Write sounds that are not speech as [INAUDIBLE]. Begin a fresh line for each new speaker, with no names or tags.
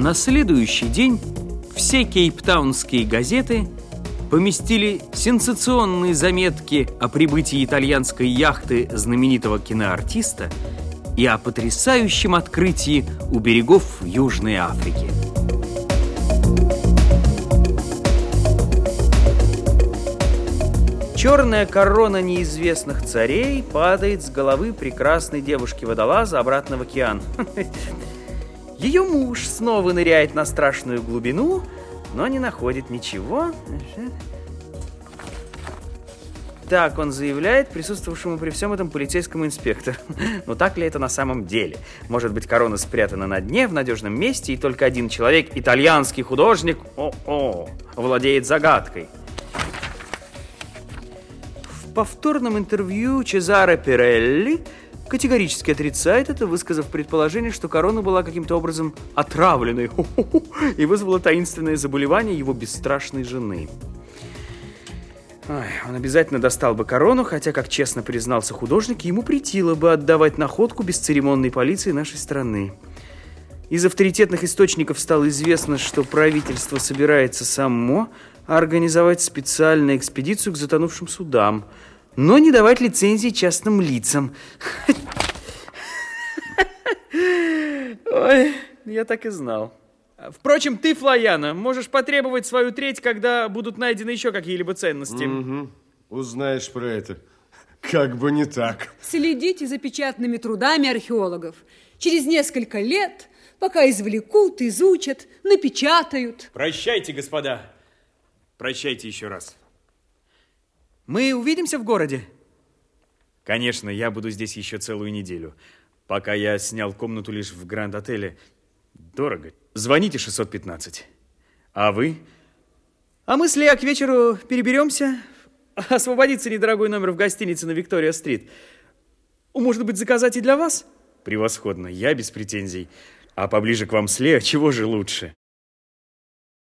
На следующий день все кейптаунские газеты поместили сенсационные заметки о прибытии итальянской яхты знаменитого киноартиста и о потрясающем открытии у берегов Южной Африки. Черная корона неизвестных царей падает с головы прекрасной девушки-водолаза обратно в океан. [LAUGHS] Ее муж снова ныряет на страшную глубину, но не находит ничего. Так он заявляет присутствовавшему при всем этом полицейскому инспектору. [LAUGHS] Но так ли это на самом деле? Может быть, корона спрятана на дне, в надежном месте, и только один человек, итальянский художник, о-о, владеет загадкой. В повторном интервью Чезаро Пирелли категорически отрицает это, высказав предположение, что корона была каким-то образом отравленной [LAUGHS] и вызвала таинственное заболевание его бесстрашной жены. Ой, он обязательно достал бы корону, хотя, как честно признался художник, ему притило бы отдавать находку бесцеремонной полиции нашей страны. Из авторитетных источников стало известно, что правительство собирается само организовать специальную экспедицию к затонувшим судам, но не давать лицензии частным лицам. Ой, я так и знал. Впрочем, ты, Флояна, можешь потребовать свою треть, когда будут найдены еще какие-либо ценности.
Угу. Узнаешь про это. Как бы не так.
Следите за печатными трудами археологов. Через несколько лет, пока извлекут, изучат, напечатают.
Прощайте, господа. Прощайте еще раз.
Мы увидимся в городе? Конечно, я буду здесь еще целую неделю. Пока я снял комнату лишь в Гранд-отеле. Дорого. Звоните 615. А вы? А мы с Лео к вечеру переберемся. Освободится недорогой номер в гостинице на Виктория-стрит. Может быть, заказать и для вас? Превосходно, я без претензий. А поближе к вам с Лео, чего же лучше?